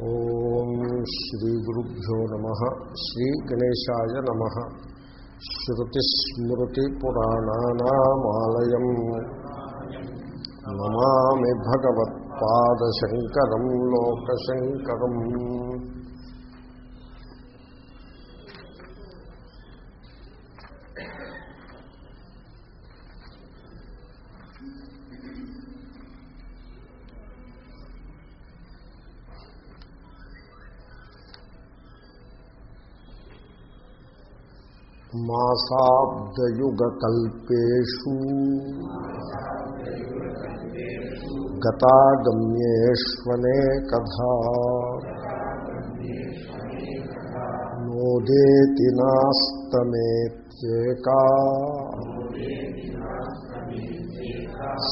ఓం శ్రీ గురుభ్యో నమ. శ్రీ గణేశాయ నమ. శ్రుతిస్మృతిపురాణానామాలయం. నమామి భగవత్పాదశంకరం లోకశంకరం. మాసాబ్దయుగకల్పేషు. గతాగమ్యేష్వనే కథా. నోదేతి నాస్తమేత్యేకా.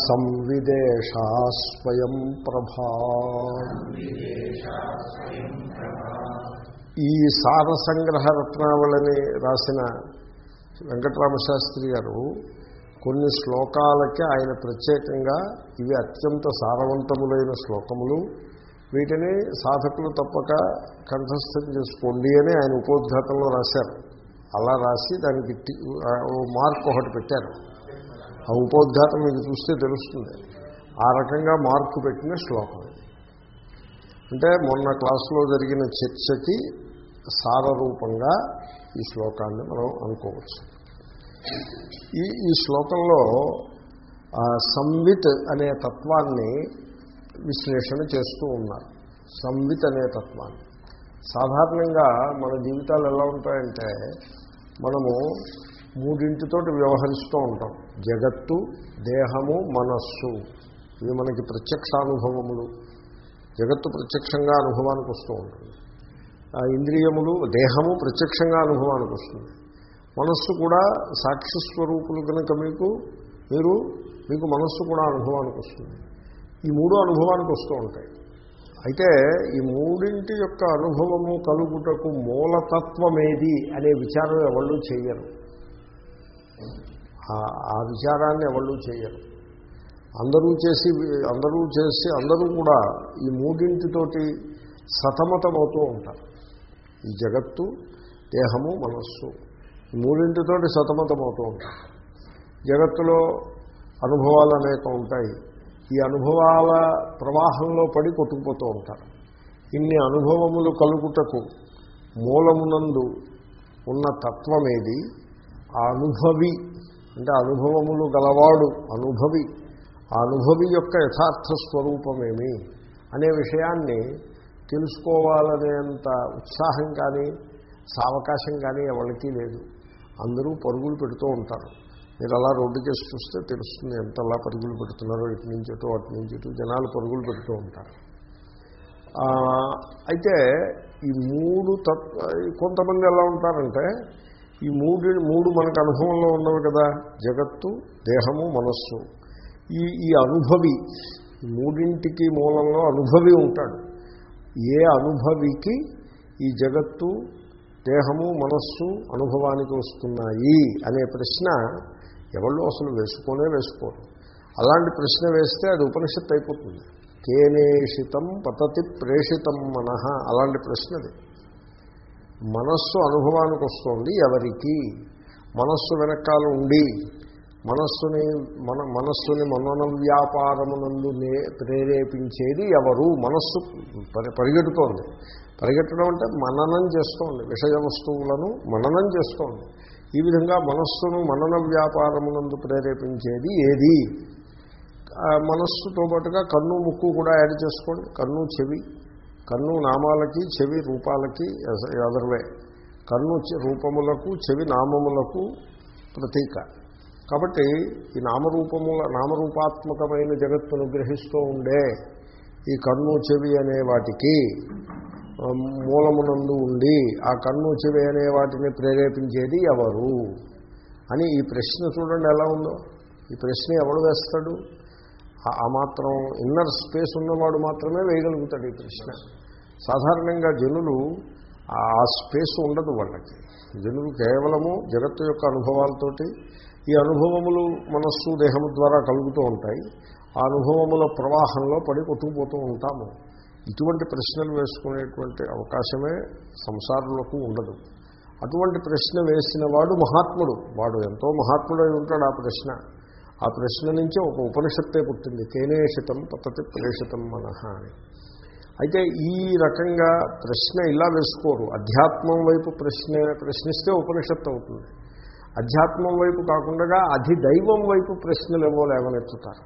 సంవిదేశా స్వయం ప్రభా. ఈ సార సంగ్రహ రత్నావళిని రాసిన వెంకటరామశాస్త్రి గారు కొన్ని శ్లోకాలకి ఆయన ప్రత్యేకంగా ఇవి అత్యంత సారవంతములైన శ్లోకములు. వీటిని సాధకులు తప్పక కంఠస్థం చేసుకోండి అని ఆయన ఉపోద్ఘాతంలో రాశారు. అలా రాసి దానికి మార్క్ ఒకటి పెట్టారు. ఆ ఉపోద్ఘాతం మీకు చూస్తే తెలుస్తుంది. ఆ రకంగా మార్కు పెట్టిన శ్లోకం. అంటే మొన్న క్లాసులో జరిగిన చర్చకి సారరూపంగా ఈ శ్లోకాన్ని మనం అనుకోవచ్చు. ఈ ఈ శ్లోకంలో ఆ, సంవిత్ అనే తత్వాన్ని విశ్లేషణ చేస్తూ ఉన్నారు. సంవిత్ అనే తత్వాన్ని. సాధారణంగా మన జీవితాలు ఎలా ఉంటాయంటే మనము మూడింటితోటి వ్యవహరిస్తూ ఉంటాం. జగత్తు దేహము మనస్సు. ఇవి మనకి ప్రత్యక్ష అనుభవములు జగత్తు ప్రత్యక్షంగా అనుభవానికి వస్తూ ఉంటుంది. ఇంద్రియములు దేహము ప్రత్యక్షంగా అనుభవానికి వస్తుంది. మనస్సు కూడా సాక్షి స్వరూపులు కనుక మీకు మీరు మీకు మనస్సు కూడా అనుభవానికి వస్తుంది. ఈ మూడు అనుభవానికి వస్తూ ఉంటాయి. అయితే ఈ మూడింటి యొక్క అనుభవము కలుగుటకు మూలతత్వమేది అనే విచారం ఎవళ్ళు చేయరు. ఆ- ఆ విచారాన్ని ఎవళ్ళు చేయరు. అందరూ చేసి అందరూ చేసి అందరూ కూడా ఈ మూడింటితోటి సతమతమవుతూ ఉంటారు. ఈ జగత్తు దేహము మనస్సు. ఈ మూడింటితోటి సతమతమవుతూ ఉంటారు జగత్తులో అనుభవాలు అనేక ఉంటాయి. ఈ అనుభవాల ప్రవాహంలో పడి కొట్టుకుపోతూ ఉంటారు. ఇన్ని అనుభవములు కలుగుటకు మూలమునందు ఉన్న తత్వమేది? ఆ అనుభవి అంటే అనుభవములు గలవాడు అనుభవి ఆ అనుభవి యొక్క యథార్థ స్వరూపమేమి? అనే విషయాన్ని తెలుసుకోవాలనేంత ఉత్సాహం కానీ సావకాశం కానీ ఎవరికీ లేదు. అందరూ పరుగులు పెడుతూ ఉంటారు. మీరు అలా రోడ్డు చేసి చూస్తే తెలుస్తుంది ఎంతలా పరుగులు పెడుతున్నారో ఇటు నుంచి ఇటు అటు నుంచి ఇటు జనాలు పరుగులు పెడుతూ ఉంటారు. అయితే ఈ మూడు తత్వ కొంతమంది ఎలా ఉంటారంటే ఈ మూడు మూడు మనకు అనుభవంలో ఉన్నవి కదా జగత్తు దేహము మనస్సు. ఈ ఈ అనుభవి మూడింటికి మూలంలో అనుభవి ఉంటాడు. ఏ అనుభవికి ఈ జగత్తు దేహము మనస్సు అనుభవానికి వస్తున్నాయి అనే ప్రశ్న ఎవళ్ళు అసలు వేసుకోనే వేసుకోరు. అలాంటి ప్రశ్న వేస్తే అది ఉపనిషత్తు అయిపోతుంది. కేనేషితం పతతి ప్రేషితం మనహ అలాంటి ప్రశ్నది మనస్సు అనుభవానికి వస్తుంది ఎవరికి? మనస్సు వెనకాల ఉండి మనస్సుని మన మనస్సుని మనన వ్యాపారమునందు నే ప్రేరేపించేది ఎవరు? మనస్సు పరిగెడుతోంది. పరిగెట్టడం అంటే మననం చేస్తోంది. విషయ వస్తువులను మననం చేస్తోంది. ఈ విధంగా మనస్సును మనన వ్యాపారమునందు ప్రేరేపించేది ఏది? మనస్సుతో పాటుగా కన్ను ముక్కు కూడా యాడ్ చేసుకోండి. కన్ను చెవి. కన్ను నామాలకి చెవి రూపాలకి అదర్వే కన్ను చె- రూపములకు చెవి నామములకు ప్రతీక. కాబట్టి ఈ నామరూపముల నామరూపాత్మకమైన జగత్తును గ్రహిస్తూ ఉండే ఈ కన్ను చెవి అనే వాటికి మూలమునందు ఉండి ఆ కన్ను చెవి అనే వాటిని ప్రేరేపించేది ఎవరు? అని ఈ ప్రశ్న చూడండి ఎలా ఉందో. ఈ ప్రశ్న ఎవడు వేస్తాడు? ఆ మాత్రం ఇన్నర్ స్పేస్ ఉన్నవాడు మాత్రమే వేయగలుగుతాడు ఈ ప్రశ్న. సాధారణంగా జనులు ఆ స్పేస్ ఉండదు వాళ్ళకి. జనులు కేవలము జగత్తు యొక్క అనుభవాలతోటి ఈ అనుభవములు మనస్సు దేహము ద్వారా కలుగుతూ ఉంటాయి. ఆ అనుభవముల ప్రవాహంలో పడి కొట్టుకుపోతూ ఉంటాము. ఇటువంటి ప్రశ్నలు వేసుకునేటువంటి అవకాశమే సంసారులకు ఉండదు. అటువంటి ప్రశ్న వేసిన వాడు మహాత్ముడు. వాడు ఎంతో మహాత్ముడై ఉంటాడు ఆ ప్రశ్న. ఆ ప్రశ్న నుంచి ఒక ఉపనిషత్తే పుట్టింది. తేనేషితం పతతి ప్రేషితం మనహ అని. అయితే ఈ రకంగా ప్రశ్న ఇలా వేసుకోరు. అధ్యాత్మం వైపు ప్రశ్న ప్రశ్నిస్తే ఉపనిషత్తు అవుతుంది అధ్యాత్మం వైపు కాకుండా అధిదైవం వైపు ప్రశ్నలు ఏవో లేవనెత్తుతారు.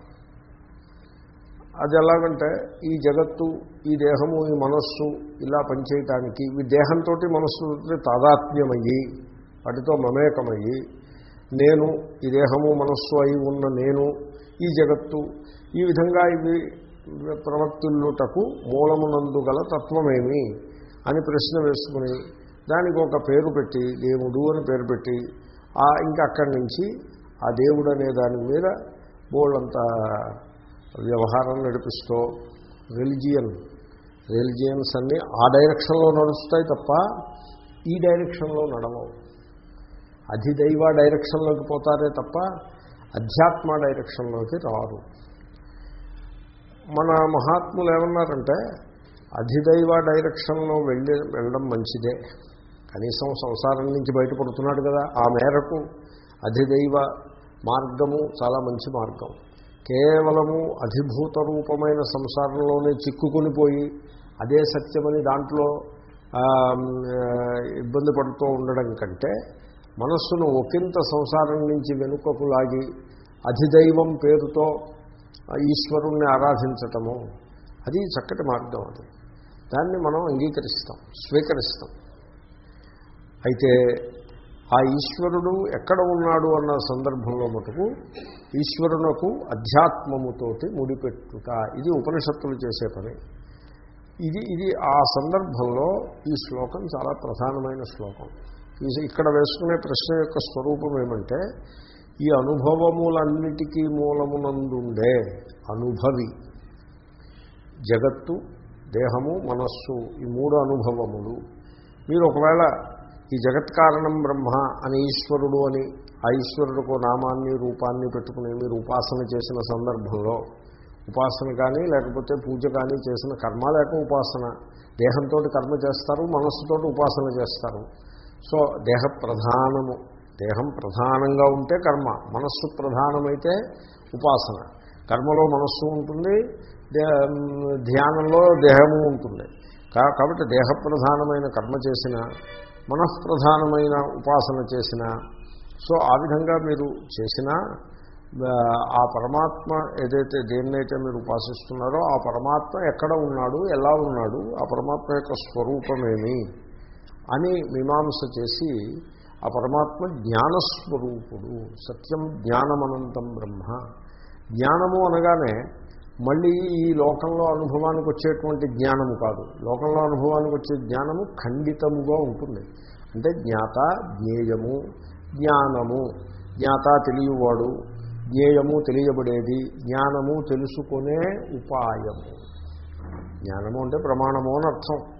అది ఎలాగంటే ఈ జగత్తు ఈ దేహము ఈ మనస్సు ఇలా పనిచేయటానికి ఈ దేహంతో మనస్సు తాదాత్మ్యమయ్యి వాటితో మమేకమయ్యి నేను ఈ దేహము మనస్సు అయి ఉన్న నేను ఈ జగత్తు ఈ విధంగా ఇవి ప్రవర్తిల్లుటకు మూలమునందు గల తత్వమేమి అని ప్రశ్న వేసుకుని దానికి ఒక పేరు పెట్టి దేవుడు అని పేరు పెట్టి ఇంకా అక్కడి నుంచి ఆ దేవుడు అనే దాని మీద బోళ్ళంత వ్యవహారం నడిపిస్తూ రిలిజియన్ రిలిజియన్స్ అన్నీ ఆ డైరెక్షన్లో నడుస్తాయి తప్ప ఈ డైరెక్షన్లో నడవవు. అధిదైవ డైరెక్షన్లోకి పోతారే తప్ప అధ్యాత్మ డైరెక్షన్లోకి రారు. మన మహాత్ములు ఏమన్నారంటే అధిదైవ డైరెక్షన్లో వెళ్ళి వెళ్ళడం మంచిదే. కనీసం సంసారం నుంచి బయటపడుతున్నాడు కదా. ఆ మేరకు అధిదైవ మార్గము చాలా మంచి మార్గం. కేవలము అధిభూత రూపమైన సంసారంలోనే చిక్కుకుని పోయి అదే సత్యమని దాంట్లో ఇబ్బంది పడుతూ ఉండడం కంటే మనస్సును ఒకంత సంసారం నుంచి వెనుకకు లాగి అధిదైవం పేరుతో ఈశ్వరుణ్ణి ఆరాధించటము. అది చక్కటి మార్గం అది. దాన్ని మనం అంగీకరిస్తాం స్వీకరిస్తాం. అయితే ఆ ఈశ్వరుడు ఎక్కడ ఉన్నాడు అన్న సందర్భంలో మటుకు ఈశ్వరునకు అధ్యాత్మముతోటి ముడిపెట్టుట. ఇది ఉపనిషత్తులు చేసే పని. ఇది ఇది ఆ సందర్భంలో ఈ శ్లోకం చాలా ప్రధానమైన శ్లోకం. ఇక్కడ వేసుకునే ప్రశ్న యొక్క స్వరూపం ఏమంటే ఈ అనుభవములన్నిటికీ మూలమునందుండే అనుభవి జగత్తు దేహము మనస్సు ఈ మూడు అనుభవములు. మీరు ఒకవేళ ఈ జగత్ కారణం బ్రహ్మ అని ఈశ్వరుడు అని ఆ ఈశ్వరుడుకు నామాన్ని రూపాన్ని పెట్టుకుని మీరు ఉపాసన చేసిన సందర్భంలో ఉపాసన కానీ లేకపోతే పూజ కానీ చేసిన కర్మ లేక ఉపాసన. దేహంతో కర్మ చేస్తారు మనస్సుతో ఉపాసన చేస్తారు. సో దేహ ప్రధానము. దేహం ప్రధానంగా ఉంటే కర్మ మనస్సు ప్రధానమైతే ఉపాసన. కర్మలో మనస్సు ఉంటుంది ధ్యానంలో దేహము ఉంటుంది. కాబట్టి దేహ ప్రధానమైన కర్మ చేసిన మనఃప్రధానమైన ఉపాసన చేసిన సో ఆ విధంగా మీరు చేసినా ఆ పరమాత్మ ఏదైతే దేన్నైతే మీరు ఉపాసిస్తున్నారో ఆ పరమాత్మ ఎక్కడ ఉన్నాడు ఎలా ఉన్నాడు ఆ పరమాత్మ యొక్క స్వరూపమేమి అని మీమాంస చేసి ఆ పరమాత్మ జ్ఞానస్వరూపుడు సత్యం జ్ఞానమనంతం బ్రహ్మ. జ్ఞానము అనగానే మళ్ళీ ఈ లోకంలో అనుభవానికి వచ్చేటువంటి జ్ఞానము కాదు. లోకంలో అనుభవానికి వచ్చే జ్ఞానము ఖండితముగా ఉంటుంది. అంటే జ్ఞాత జ్ఞేయము జ్ఞానము. జ్ఞాత తెలియవాడు జ్ఞేయము తెలియబడేది జ్ఞానము తెలుసుకునే ఉపాయము. జ్ఞానము అంటే ప్రమాణము అని అర్థం.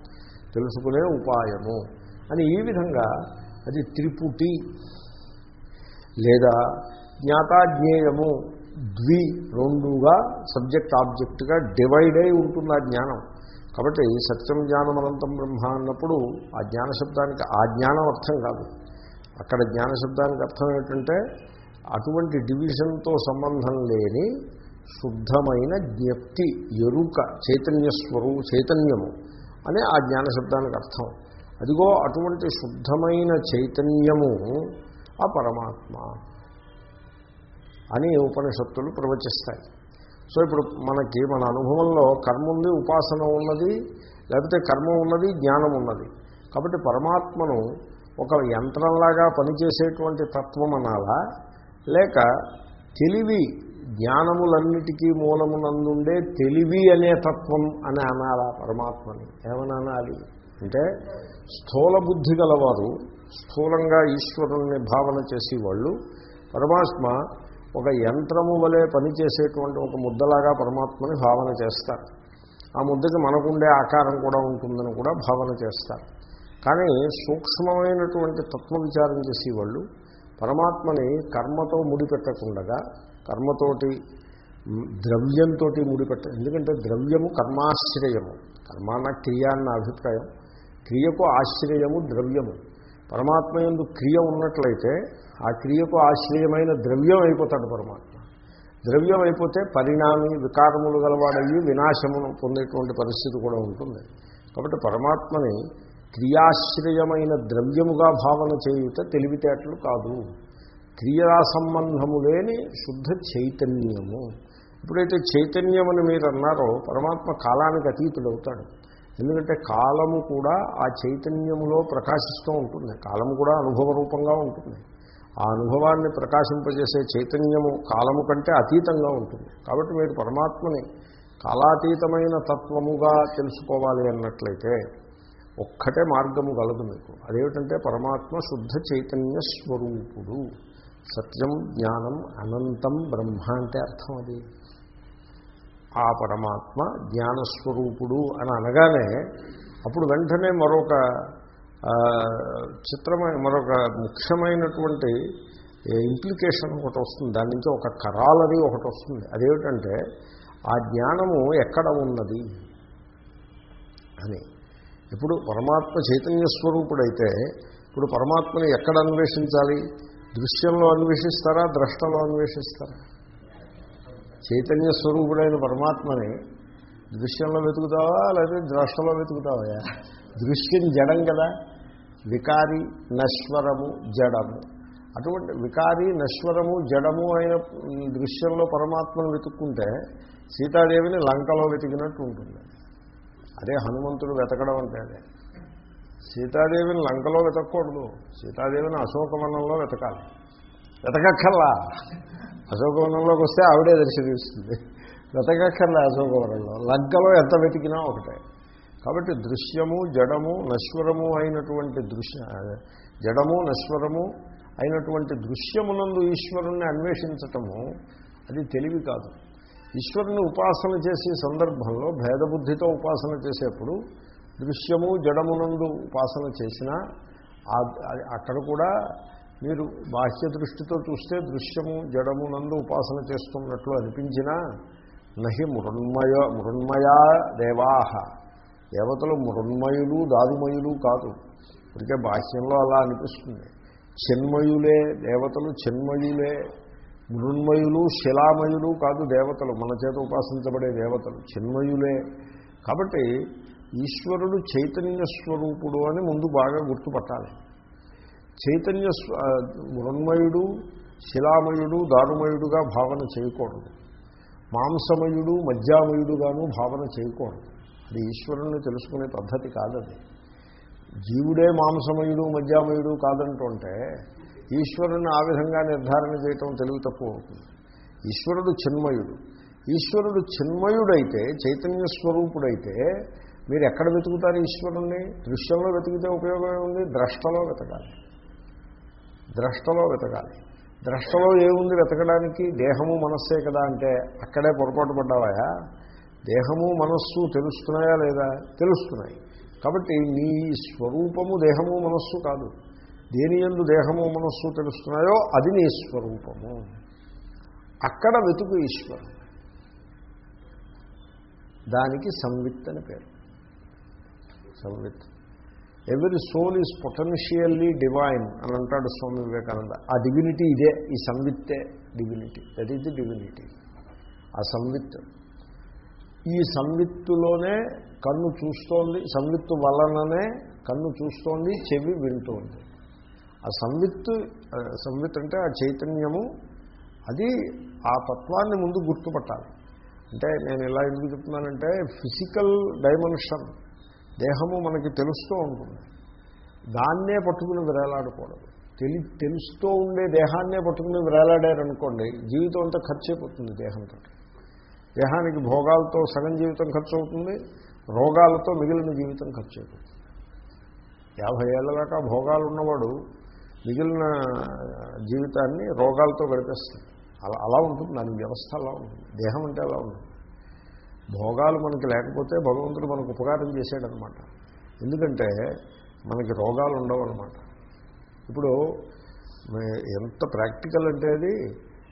తెలుసుకునే ఉపాయము. అని ఈ విధంగా అది త్రిపుటి లేదా జ్ఞాతాజ్ఞేయము ద్వి రెండుగా సబ్జెక్ట్ ఆబ్జెక్ట్గా డివైడ్ అయి ఉంటుంది ఆ జ్ఞానం. కాబట్టి సత్యం జ్ఞానం అనంతం బ్రహ్మ అన్నప్పుడు ఆ జ్ఞాన శబ్దానికి ఆ జ్ఞానం అర్థం కాదు. అక్కడ జ్ఞాన శబ్దానికి అర్థం ఏంటంటే అటువంటి డివిజన్తో సంబంధం లేని శుద్ధమైన జ్ఞప్తి ఎరుక చైతన్య స్వరూ చైతన్యము అనే ఆ జ్ఞాన శబ్దానికి అర్థం. అదిగో అటువంటి శుద్ధమైన చైతన్యము ఆ పరమాత్మ. అని ఉపనిషత్తులు ప్రవచిస్తాయి. సో ఇప్పుడు మనకి మన అనుభవంలో కర్మ ఉంది ఉపాసన ఉన్నది లేకపోతే కర్మ ఉన్నది జ్ఞానం ఉన్నది. కాబట్టి పరమాత్మను ఒక యంత్రంలాగా పనిచేసేటువంటి తత్వం అనాలా? లేక తెలివి జ్ఞానములన్నిటికీ మూలమునందుండే తెలివి అనే తత్వం అని అనాలా పరమాత్మని? ఏమని అనాలి? అంటే స్థూల బుద్ధి గలవారు స్థూలంగా ఈశ్వరుణ్ణి భావన చేసేవాళ్ళు. పరమాత్మ ఒక యంత్రము వలె పనిచేసేటువంటి ఒక ముద్దలాగా పరమాత్మని భావన చేస్తారు. ఆ ముద్దకి మనకుండే ఆకారం కూడా ఉంటుందని కూడా భావన చేస్తారు. కానీ సూక్ష్మమైనటువంటి తత్వ విచారం చేసేవాళ్ళు పరమాత్మని కర్మతో ముడిపెట్టకుండగా కర్మతోటి ద్రవ్యంతో ముడిపెట్ట ఎందుకంటే ద్రవ్యము కర్మాశ్రయము కర్మాన క్రియ అన్న అభిప్రాయం. క్రియకు ఆశ్రయము ద్రవ్యము. పరమాత్మ ఎందు క్రియ ఉన్నట్లయితే ఆ క్రియకు ఆశ్రయమైన ద్రవ్యం అయిపోతాడు పరమాత్మ. ద్రవ్యం అయిపోతే పరిణామి వికారములు గలవాడయ్యి వినాశమును పొందేటువంటి పరిస్థితి కూడా ఉంటుంది. కాబట్టి పరమాత్మని క్రియాశ్రయమైన ద్రవ్యముగా భావన చేయుట తెలివితేటలు కాదు. క్రియా సంబంధము లేని శుద్ధ చైతన్యము. ఎప్పుడైతే చైతన్యం అని మీరు అన్నారో పరమాత్మ కాలానికి అతీతుడవుతాడు. ఎందుకంటే కాలము కూడా ఆ చైతన్యములో ప్రకాశిస్తూ ఉంటుంది. కాలము కూడా అనుభవ రూపంగా ఉంటుంది. ఆ అనుభవాన్ని ప్రకాశింపజేసే చైతన్యము కాలము కంటే అతీతంగా ఉంటుంది. కాబట్టి మీరు పరమాత్మని కాలాతీతమైన తత్వముగా తెలుసుకోవాలి అన్నట్లయితే ఒక్కటే మార్గము కలదు మీకు. అదేమిటంటే పరమాత్మ శుద్ధ చైతన్య స్వరూపుడు. సత్యం జ్ఞానం అనంతం బ్రహ్మ అంటే అర్థం అది. ఆ పరమాత్మ జ్ఞానస్వరూపుడు అని అనగానే అప్పుడు వెంటనే మరొక చిత్రమైన మరొక ముఖ్యమైనటువంటి ఇంప్లికేషన్ ఒకటి వస్తుంది. దాని నుంచి ఒక కరాలది ఒకటి వస్తుంది. అదేమిటంటే ఆ జ్ఞానము ఎక్కడ ఉన్నది? అని. ఇప్పుడు పరమాత్మ చైతన్య స్వరూపుడైతే ఇప్పుడు పరమాత్మని ఎక్కడ అన్వేషించాలి? దృశ్యంలో అన్వేషిస్తారా? ద్రష్టలో అన్వేషిస్తారా? చైతన్య స్వరూపుడైన పరమాత్మని దృశ్యంలో వెతుకుతావా లేదా ద్రష్టలో వెతుకుతావా? దృశ్యం జడం కదా. వికారి నశ్వరము జడము. అటువంటి వికారి నశ్వరము జడము అయిన దృశ్యంలో పరమాత్మను వెతుక్కుంటే సీతాదేవిని లంకలో వెతికినట్టు ఉంటుంది. అదే హనుమంతుడు వెతకడం అంటే అదే. సీతాదేవిని లంకలో వెతకూడదు సీతాదేవిని అశోకవనంలో వెతకాలి. వెతకక్కల్లా అశోకవనంలోకి వస్తే ఆవిడే దర్శనమిస్తుంది. వెతకక్కర్లే అశోకవనంలో. లగ్గలో ఎంత వెతికినా ఒకటే. కాబట్టి దృశ్యము జడము నశ్వరము అయినటువంటి దృశ్య జడము నశ్వరము అయినటువంటి దృశ్యమునందు ఈశ్వరుణ్ణి అన్వేషించటము అది తెలివి కాదు. ఈశ్వరుని ఉపాసన చేసే సందర్భంలో భేదబుద్ధితో ఉపాసన చేసేప్పుడు దృశ్యము జడమునందు ఉపాసన చేసినా అక్కడ కూడా మీరు బాహ్య దృష్టితో చూస్తే దృశ్యము జడము నందు ఉపాసన చేస్తున్నట్లు అనిపించినా నహి మృణ్మయ మృణ్మయా దేవాహ. దేవతలు మృణ్మయులు దారుమయులు కాదు. అందుకే బాహ్యంలో అలా అనిపిస్తుంది. చిన్మయులే దేవతలు చిన్మయులే మృణ్మయులు శిలామయులు కాదు దేవతలు. మన చేత ఉపాసించబడే దేవతలు చిన్మయులే. కాబట్టి ఈశ్వరుడు చైతన్య స్వరూపుడు అని ముందు బాగా గుర్తుపట్టాలి. చైతన్య మృణ్మయుడు శిలామయుడు దారుమయుడుగా భావన చేయకూడదు. మాంసమయుడు మధ్యామయుడుగాను భావన చేయకూడదు. అది ఈశ్వరుణ్ణి తెలుసుకునే పద్ధతి కాదది. జీవుడే మాంసమయుడు మధ్యామయుడు కాదంటుంటే ఈశ్వరుని ఆ విధంగా నిర్ధారణ చేయటం తెలివి తక్కువ అవుతుంది. ఈశ్వరుడు చిన్మయుడు. ఈశ్వరుడు చిన్మయుడైతే చైతన్య స్వరూపుడైతే మీరు ఎక్కడ వెతుకుతారు ఈశ్వరుణ్ణి? దృశ్యంలో వెతికితే ఉపయోగం ఉంది ద్రష్టలో వెతకాలి. ద్రష్టలో వెతకాలి. ద్రష్టలో ఏముంది వెతకడానికి? దేహము మనస్సే కదా అంటే అక్కడే పొరపాటు పడ్డావాయా దేహము మనస్సు తెలుస్తున్నాయా లేదా? తెలుస్తున్నాయి. కాబట్టి నీ స్వరూపము దేహము మనస్సు కాదు. దేని ఎందు దేహము మనస్సు తెలుస్తున్నాయో అది నీ స్వరూపము. అక్కడ వెతుకు ఈశ్వరుడు. దానికి సంవిత్ అని పేరు. సంవిత్. ఎవరి సోల్ ఈజ్ పొటెన్షియల్లీ డివైన్ అని అంటాడు స్వామి వివేకానంద. ఆ డివినిటీ ఇదే ఈ సంవిత్తే divinity that is the divinity ఆ సంవిత్ ఈ సంవిత్తులోనే కన్ను చూస్తోంది సంవిత్తు వలననే కన్ను చూస్తోంది చెవి వింటోంది. ఆ సంవిత్తు సంవిత్ అంటే ఆ చైతన్యము అది ఆ తత్వాన్ని ముందు గుర్తుపట్టాలి. అంటే నేను ఎలా ఎందుకు చెప్తున్నానంటే ఫిజికల్ డైమెన్షన్ దేహము మనకి తెలుస్తూ ఉంటుంది. దాన్నే పట్టుకుని విరేలాడకూడదు తెలి తెలుస్తూ ఉండే దేహాన్నే పట్టుకుని విరేలాడారనుకోండి జీవితం అంతా ఖర్చు అయిపోతుంది దేహంతో. దేహానికి భోగాలతో సగం జీవితం ఖర్చు అవుతుంది రోగాలతో మిగిలిన జీవితం ఖర్చు అయిపోతుంది యాభై ఏళ్ళ దాకా భోగాలు ఉన్నవాడు మిగిలిన జీవితాన్ని రోగాలతో గడిపేస్తుంది అలా అలా ఉంటుంది దాని వ్యవస్థ అలా ఉంటుంది. దేహం అంటే అలా ఉంటుంది. భోగాలు మనకి లేకపోతే భగవంతుడు మనకు ఉపకారం చేశాడనమాట. ఎందుకంటే మనకి రోగాలు ఉండవు అనమాట ఇప్పుడు ఎంత ప్రాక్టికల్ అంటే అది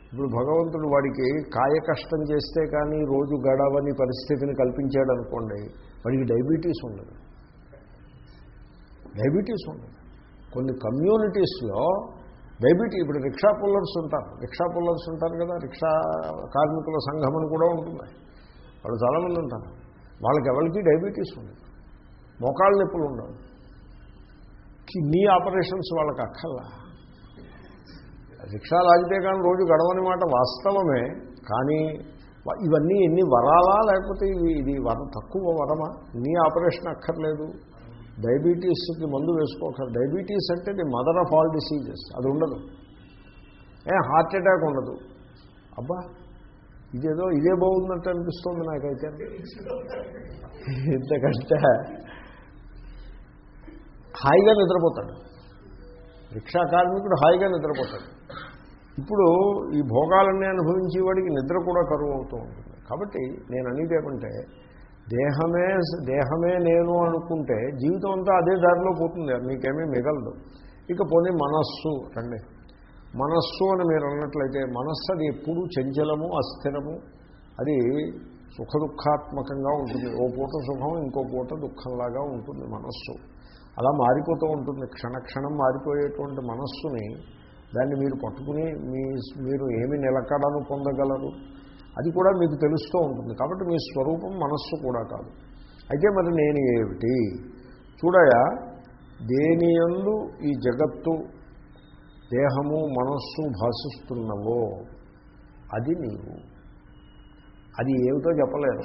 ఇప్పుడు భగవంతుడు వాడికి కాయ కష్టం చేస్తే కానీ రోజు గడవని పరిస్థితిని కల్పించాడు అనుకోండి వాడికి డయాబెటీస్ ఉండదు. డయాబెటీస్ ఉండదు. కొన్ని కమ్యూనిటీస్లో డయాబెటీ ఇప్పుడు రిక్షా పుల్లర్స్ ఉంటారు. రిక్షా పుల్లర్స్ ఉంటారు కదా రిక్షా కార్మికుల సంఘం అని కూడా ఉంటుంది. వాళ్ళు చాలామంది ఉంటారు. వాళ్ళకి ఎవరికి డయాబెటీస్ ఉండదు. మోకాళ్ళ నొప్పులు ఉండవు. కిడ్నీ ఆపరేషన్స్ వాళ్ళకి అక్కర్లా. రిక్షా లాగితే కానీ రోజు గడవని మాట వాస్తవమే కానీ ఇవన్నీ ఎన్ని వరాలా లేకపోతే ఇవి ఇది వర తక్కువ వరమా? నీ ఆపరేషన్ అక్కర్లేదు. డయాబెటీస్కి మందు వేసుకోకర్ డయాబెటీస్ అంటే the mother of all diseases. అది ఉండదు. ఏ హార్ట్ అటాక్ ఉండదు. అబ్బా! ఇదేదో ఇదే బాగుందంటే అనిపిస్తుంది నాకైతే. ఇంతకంటే హాయిగా నిద్రపోతాడు. రిక్షా కార్మికుడు హాయిగా నిద్రపోతాడు. ఇప్పుడు ఈ భోగాలన్నీ అనుభవించే వాడికి నిద్ర కూడా కరువు అవుతూ ఉంటుంది. కాబట్టి నేను అనేది ఏమంటే దేహమే దేహమే నేను అనుకుంటే జీవితం అంతా అదే దారిలో పోతుంది. మీకేమీ మిగలదు. ఇక పోనీ మనస్సు రండి. మనస్సు అని మీరు అన్నట్లయితే మనస్సు అది ఎప్పుడూ చంచలము అస్థిరము అది సుఖ దుఃఖాత్మకంగా ఉంటుంది. ఓ పూట సుఖం ఇంకో పూట దుఃఖంలాగా ఉంటుంది మనస్సు. అలా మారిపోతూ ఉంటుంది. క్షణక్షణం మారిపోయేటువంటి మనస్సుని దాన్ని మీరు పట్టుకుని మీ మీరు ఏమి నిలకడను పొందగలరు? అది కూడా మీకు తెలుస్తూ ఉంటుంది. కాబట్టి మీ స్వరూపం మనస్సు కూడా కాదు. అయితే మరి నేను ఏమిటి? చూడయా దేనియందు ఈ జగత్తు దేహము మనస్సు భాషిస్తున్నవో అది నీవు. అది ఏమిటో చెప్పలేరు.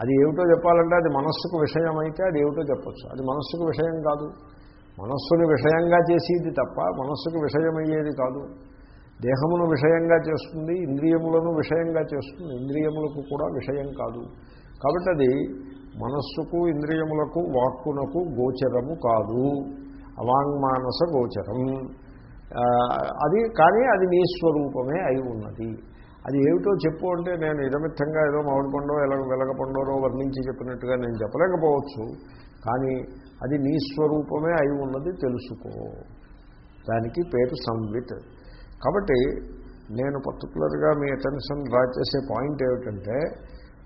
అది ఏమిటో చెప్పాలంటే అది మనస్సుకు విషయం అయితే అది ఏమిటో చెప్పచ్చు. అది మనస్సుకు విషయం కాదు. మనస్సుని విషయంగా చేసేది తప్ప మనస్సుకు విషయమయ్యేది కాదు. దేహమును విషయంగా చేస్తుంది ఇంద్రియములను విషయంగా చేస్తుంది. ఇంద్రియములకు కూడా విషయం కాదు. కాబట్టి అది మనస్సుకు ఇంద్రియములకు వాక్కునకు గోచరము కాదు. అవాంగ్మానస గోచరం. అది కానీ అది నీ స్వరూపమే అయి ఉన్నది. అది ఏమిటో చెప్పు అంటే నేను ఇదమిత్తంగా ఏదో మామిడిపండో ఎలా వెలగపండోనో వర్ణించి చెప్పినట్టుగా నేను చెప్పలేకపోవచ్చు. కానీ అది నీ స్వరూపమే అయి ఉన్నది తెలుసుకో. దానికి పేరు సంవిత్. కాబట్టి నేను పర్టికులర్గా మీ అటెన్షన్ డ్రా చేసే పాయింట్ ఏమిటంటే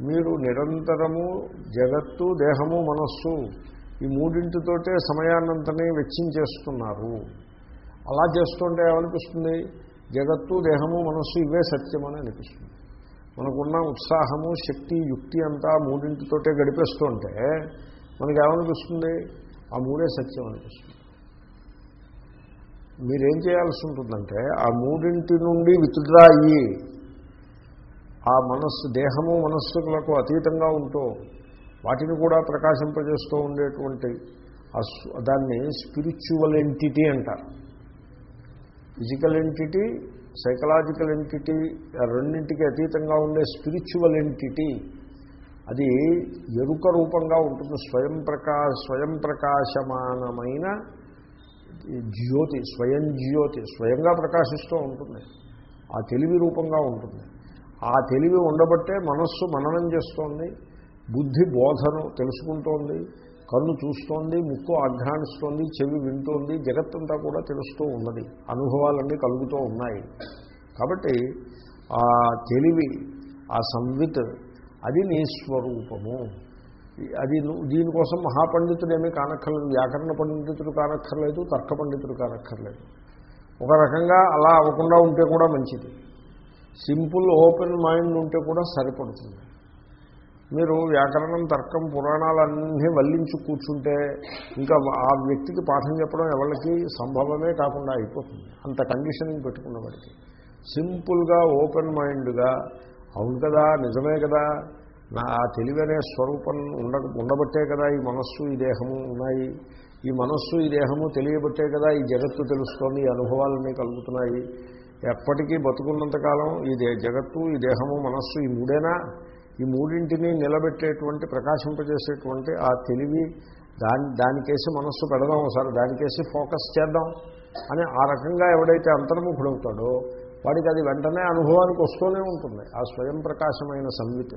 మీరు నిరంతరము జగత్తు దేహము మనస్సు ఈ మూడింటితోటే సమయాన్నంతని వెచ్చించేస్తున్నారు. అలా చేస్తుంటే ఏమనిపిస్తుంది? జగత్తు దేహము మనస్సు ఇవే సత్యమని అనిపిస్తుంది. మనకున్న ఉత్సాహము శక్తి యుక్తి అంతా మూడింటితోటే గడిపేస్తుంటే మనకి ఏమనిపిస్తుంది ఆ మూడే సత్యం అనిపిస్తుంది. మీరేం చేయాల్సి ఉంటుందంటే ఆ మూడింటి నుండి విత్డ్రా అయ్యి ఆ మనస్సు దేహము మనస్సులకు అతీతంగా ఉంటూ వాటిని కూడా ప్రకాశింపజేస్తూ ఉండేటువంటి ఆ దాన్ని స్పిరిచువల్ ఎంటిటీ అంటారు. ఫిజికల్ ఎంటిటీ సైకలాజికల్ ఎంటిటీ రెండింటికి అతీతంగా ఉండే స్పిరిచువల్ ఎంటిటీ అది ఎరుక రూపంగా ఉంటుంది. స్వయం ప్రకా స్వయం ప్రకాశమానమైన జ్యోతి స్వయం జ్యోతి స్వయంగా ప్రకాశిస్తూ ఉంటుంది. ఆ తెలివి రూపంగా ఉంటుంది. ఆ తెలివి ఉండబట్టే మనస్సు మననం చేస్తోంది. బుద్ధి బోధను తెలుసుకుంటోంది. కన్ను చూస్తోంది ముక్కు ఆఘ్రానిస్తోంది చెవి వింటోంది జగత్తంతా కూడా తెలుస్తూ ఉన్నది. అనుభవాలన్నీ కలుగుతూ ఉన్నాయి. కాబట్టి ఆ తెలివి ఆ సంవిత్ అది నీ స్వరూపము. అది దీనికోసం మహాపండితుడు ఏమీ కానక్కర్లేదు. వ్యాకరణ పండితుడు కానక్కర్లేదు తర్క పండితుడు కానక్కర్లేదు. ఒక రకంగా అలా అవ్వకుండా ఉంటే కూడా మంచిది. సింపుల్ ఓపెన్ మైండ్ ఉంటే కూడా సరిపడుతుంది. మీరు వ్యాకరణం తర్కం పురాణాలన్నీ వల్లించి కూర్చుంటే ఇంకా ఆ వ్యక్తికి పాఠం చెప్పడం ఎవరికి సంభవమే కాకుండా అయిపోతుంది. అంత కండిషనింగ్ పెట్టుకున్న వాడికి. సింపుల్గా ఓపెన్ మైండ్గా అవును కదా నిజమే కదా నా ఆ తెలివనే స్వరూపం ఉండ ఉండబట్టే కదా ఈ మనస్సు ఈ దేహము ఉన్నాయి. ఈ మనస్సు ఈ దేహము తెలియబట్టే కదా ఈ జగత్తు తెలుస్తోంది ఈ అనుభవాలన్నీ కలుగుతున్నాయి. ఎప్పటికీ బతుకున్నంతకాలం ఈ జగత్తు ఈ దేహము మనస్సు ఈ మూడేనా? ఈ మూడింటిని నిలబెట్టేటువంటి ప్రకాశింపజేసేటువంటి ఆ తెలివి దాని దానికేసి మనస్సు పెడదాం ఒకసారి దానికేసి ఫోకస్ చేద్దాం అని ఆ రకంగా ఎవడైతే అంతర్ముఖుడవుతాడో వాడికి అది వెంటనే అనుభవానికి వస్తూనే ఉంటుంది. ఆ స్వయం ప్రకాశమైన సంవిత్.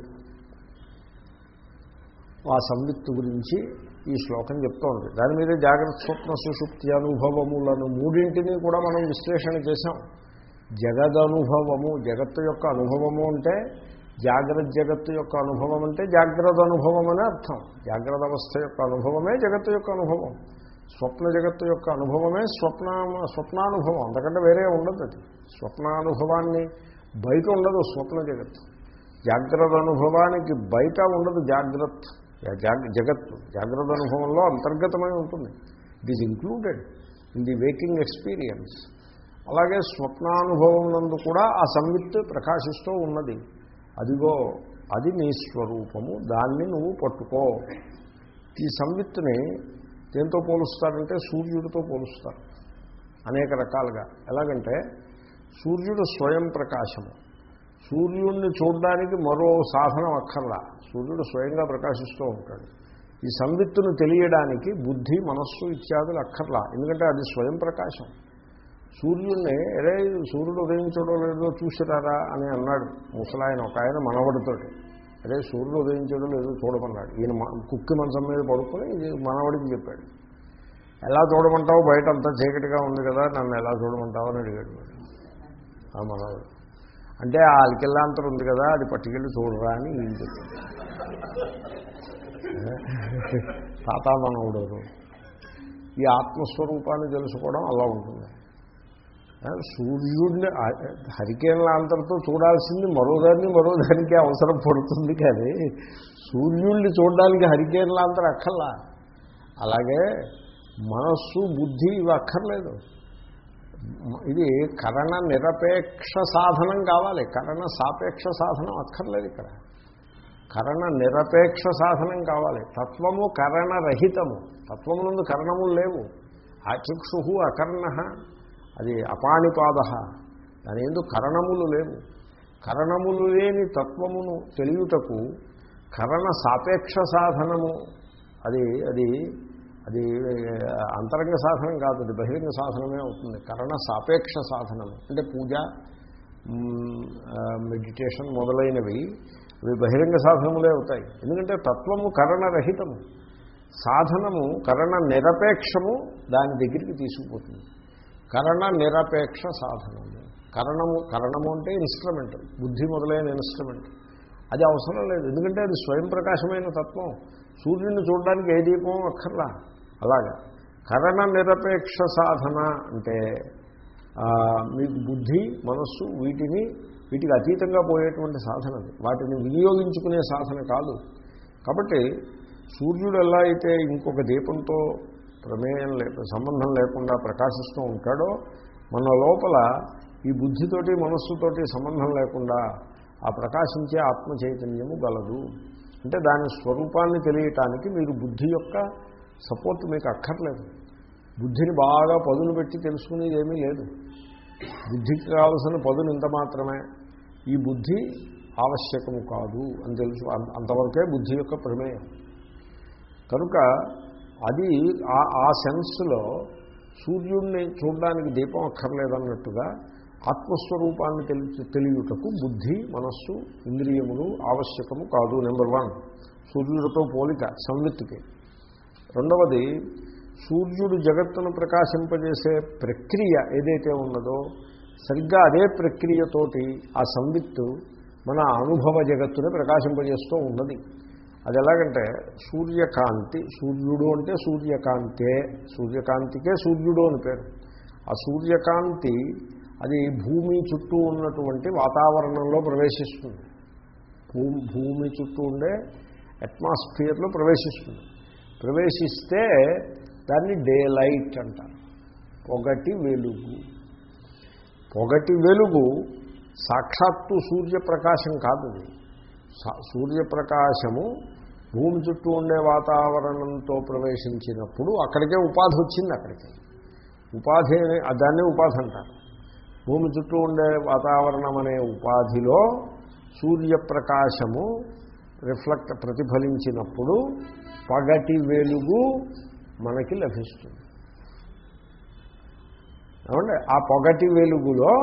ఆ సంవిత్తు గురించి ఈ శ్లోకం చెప్తోంది. దాని మీద జాగ్రత్త స్వప్న సుషుప్తి అనుభవములను మూడింటిని కూడా మనం విశ్లేషణ చేశాం. జగదనుభవము జగత్తు యొక్క అనుభవము అంటే జాగ్రత్త జగత్తు యొక్క అనుభవం అంటే జాగ్రత్త అనుభవం అనే అర్థం. జాగ్రత్త అవస్థ యొక్క అనుభవమే జగత్తు యొక్క అనుభవం. స్వప్న జగత్తు యొక్క అనుభవమే స్వప్న స్వప్నానుభవం. అంతకంటే వేరే ఉండదు అది. స్వప్నానుభవాన్ని బయట ఉండదు స్వప్న జగత్తు. జాగ్రత్త అనుభవానికి బయట ఉండదు జాగ్రత్త. జగత్తు. జాగ్రత్త అనుభవంలో అంతర్గతమై ఉంటుంది. It is included in the waking experience అలాగే స్వప్నానుభవం నందు కూడా ఆ సంవిత్ ప్రకాశిస్తూ ఉన్నది. అదిగో అది నీ స్వరూపము దాన్ని నువ్వు పట్టుకో. ఈ సంవిత్తుని దేంతో పోలుస్తారంటే సూర్యుడితో పోలుస్తారు. అనేక రకాలుగా. ఎలాగంటే సూర్యుడు స్వయం ప్రకాశము. సూర్యుడిని చూడడానికి మరో సాధనం అక్కర్లా. సూర్యుడు స్వయంగా ప్రకాశిస్తూ ఉంటాడు. ఈ సంవిత్తును తెలియడానికి బుద్ధి మనస్సు ఇత్యాదులు అక్కర్లా. ఎందుకంటే అది స్వయం ప్రకాశం. సూర్యుడిని ఎరే సూర్యుడు ఉదయించడం లేదో చూసిరారా? అని అన్నాడు ముసలాయన ఒక ఆయన మనవడితోటి. అరే సూర్యుడు ఉదయించడం లేదో చూడమన్నాడు. ఈయన కుక్కి మంచం మీద పడుకొని ఇది మనవడికి చెప్పాడు. ఎలా చూడమంటావు? బయట అంతా చీకటిగా ఉంది కదా నన్ను ఎలా చూడమంటావు? అని అడిగాడు ఆ మనవడు. అంటే ఆ అలికెల్లాంతరం ఉంది కదా అది పట్టుకెళ్ళి చూడరా? అని ఈయన చెప్పాడు. తాతా మనవుడు ఈ ఆత్మస్వరూపాన్ని తెలుసుకోవడం అలా ఉంటుంది. సూర్యుడిని హరికేన్లాంతరంతో చూడాల్సింది మరోదాన్ని మరోదానికి అవసరం పడుతుంది కానీ సూర్యుడిని చూడడానికి హరికేన్లాంతరం అక్కర్లా. అలాగే మనస్సు బుద్ధి ఇవి అక్కర్లేదు. ఇది కరణ నిరపేక్ష సాధనం కావాలి. కరణ సాపేక్ష సాధనం అక్కర్లేదు ఇక్కడ. కరణ నిరపేక్ష సాధనం కావాలి. తత్వము కరణరహితము తత్వమునందు కరణములు లేవు. అచక్షు అకర్ణ అది అపాణిపాద. దాని ఎందుకు కరణములు లేవు. కరణములు లేని తత్వమును తెలియుటకు కరణ సాపేక్ష సాధనము అది అది అది అంతరంగ సాధనం కాదు అది బహిరంగ సాధనమే అవుతుంది. కరణ సాపేక్ష సాధనము. అంటే పూజ మెడిటేషన్ మొదలైనవి అవి బహిరంగ సాధనములే అవుతాయి. ఎందుకంటే తత్వము కరణరహితము. సాధనము కరణ నిరపేక్షము దాని దగ్గరికి తీసుకుపోతుంది. కరణ నిరపేక్ష సాధనము కరణము కరణము అంటే ఇన్స్ట్రుమెంట్ బుద్ధి మొదలైన ఇన్స్ట్రుమెంట్ అది అవసరం లేదు. ఎందుకంటే అది స్వయం ప్రకాశమైన తత్వం. సూర్యుడిని చూడడానికి ఏ దీపం అక్కర్లా. అలాగా. కరణ నిరపేక్ష సాధన అంటే మీకు బుద్ధి మనస్సు వీటిని వీటికి అతీతంగా పోయేటువంటి సాధన వాటిని వినియోగించుకునే సాధన కాదు. కాబట్టి సూర్యుడు ఎలా అయితే ఇంకొక దీపంతో ప్రమేయం లే సంబంధం లేకుండా ప్రకాశిస్తూ ఉంటాడో మన లోపల ఈ బుద్ధితోటి మనస్సుతోటి సంబంధం లేకుండా ఆ ప్రకాశించే ఆత్మ చైతన్యము గలదు. అంటే దాని స్వరూపాన్ని తెలియటానికి మీరు బుద్ధి యొక్క సపోర్ట్ మీకు అక్కర్లేదు. బుద్ధిని బాగా పదును పెట్టి తెలుసుకునేది ఏమీ లేదు. బుద్ధికి కావలసిన పదును ఇంత మాత్రమే. ఈ బుద్ధి ఆవశ్యకము కాదు అని తెలుసు. అంతవరకే బుద్ధి యొక్క ప్రమేయం. కనుక అది ఆ సెన్స్లో సూర్యుడిని చూడడానికి దీపం అక్కర్లేదన్నట్టుగా ఆత్మస్వరూపాన్ని తెలి తెలియటకు బుద్ధి మనస్సు ఇంద్రియములు ఆవశ్యకము కాదు నెంబర్ వన్. సూర్యుడితో పోలిక సంవిత్తుకి రెండవది సూర్యుడు జగత్తును ప్రకాశింపజేసే ప్రక్రియ ఏదైతే ఉన్నదో సరిగ్గా అదే ప్రక్రియతోటి ఆ సంవిత్తు మన అనుభవ జగత్తుని ప్రకాశింపజేస్తూ ఉన్నది. అది ఎలాగంటే సూర్యకాంతి సూర్యుడు అంటే సూర్యకాంతే సూర్యకాంతికే సూర్యుడు అని పేరు. ఆ సూర్యకాంతి అది భూమి చుట్టూ ఉన్నటువంటి వాతావరణంలో ప్రవేశిస్తుంది. భూమి చుట్టూ ఉండే అట్మాస్ఫియర్లో ప్రవేశిస్తుంది. ప్రవేశిస్తే దాన్ని డే లైట్ అంటారు. పొగటి వెలుగు. పొగటి వెలుగు సాక్షాత్తు సూర్యప్రకాశం కాదు సూర్యప్రకాశము భూమి చుట్టూ ఉండే వాతావరణంతో ప్రవేశించినప్పుడు అక్కడికే ఉపాధి వచ్చింది అక్కడికి. ఉపాధి దాన్నే ఉపాధి అంటారు. భూమి చుట్టూ ఉండే వాతావరణం అనే ఉపాధిలో సూర్యప్రకాశము రిఫ్లెక్ట్ ప్రతిఫలించినప్పుడు పగటి వెలుగు మనకి లభిస్తుంది. ఏమంటే ఆ పొగటి వెలుగులో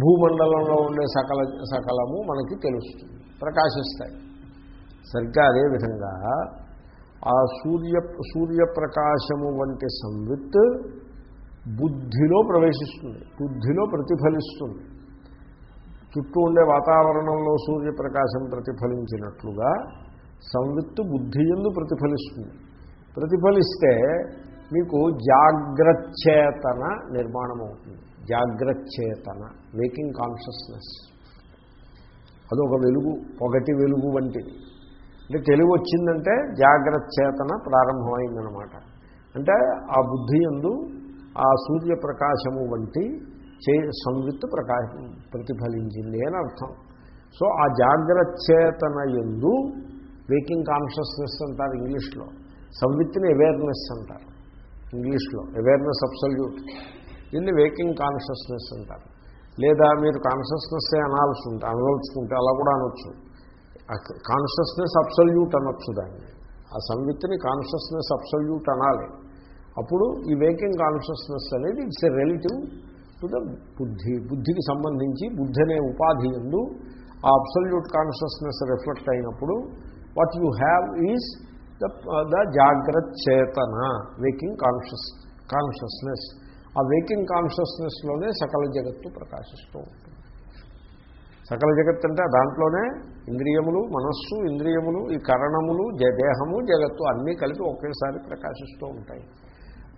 భూమండలంలో ఉండే సకల సకలము మనకి తెలుస్తుంది. ప్రకాశిస్తాయి. సరిగ్గా అదేవిధంగా ఆ సూర్య సూర్యప్రకాశము వంటి సంవిత్ బుద్ధిలో ప్రవేశిస్తుంది బుద్ధిలో ప్రతిఫలిస్తుంది. చుట్టూ ఉండే వాతావరణంలో సూర్యప్రకాశం ప్రతిఫలించినట్లుగా సంవిత్తు బుద్ధి ఎందు ప్రతిఫలిస్తుంది. ప్రతిఫలిస్తే మీకు జాగ్రచ్చేతన నిర్మాణం అవుతుంది జాగ్రచ్చేతన మేకింగ్ కాన్షియస్నెస్ అదొక వెలుగు ఒకటి వెలుగు వంటిది అంటే తెలివి వచ్చిందంటే జాగ్రత్త చేతన ప్రారంభమైందనమాట. అంటే ఆ బుద్ధి ఎందు ఆ సూర్యప్రకాశము వంటి చే సంవిత్తు ప్రకాశం ప్రతిఫలించింది అని అర్థం. సో ఆ జాగ్రత్త చేతన ఎందు వేకింగ్ కాన్షియస్నెస్ అంటారు ఇంగ్లీష్లో. సంవిత్తుని అవేర్నెస్ అంటారు ఇంగ్లీష్లో. Awareness absolute. దీన్ని వేకింగ్ కాన్షియస్నెస్ అంటారు. లేదా మీరు కాన్షియస్నెస్సే అనాల్సి ఉంటే అనదలుచుకుంటే అలా కూడా అనొచ్చు. కాన్షియస్నెస్ అబ్సల్యూట్ అనొచ్చు దాన్ని. ఆ సంవిత్తిని కాన్షియస్నెస్ అబ్సల్యూట్ అనాలి. అప్పుడు ఈ వేకింగ్ కాన్షియస్నెస్ అనేది it's a relative to the బుద్ధి. బుద్ధికి సంబంధించి బుద్ధి అనే ఉపాధి ఎందు ఆ అబ్సల్యూట్ కాన్షియస్నెస్ రిఫ్లెక్ట్ అయినప్పుడు what you have is the the జాగ్రత్త చేతన వేకింగ్ కాన్షియస్ కాన్షియస్నెస్ ఆ వేకింగ్ కాన్షియస్నెస్లోనే సకల జగత్తు ప్రకాశిస్తూ ఉంటుంది. సకల జగత్తు అంటే దాంట్లోనే ఇంద్రియములు మనస్సు ఇంద్రియములు ఈ కరణములు దేహము జగత్తు అన్నీ కలిపి ఒకేసారి ప్రకాశిస్తూ ఉంటాయి.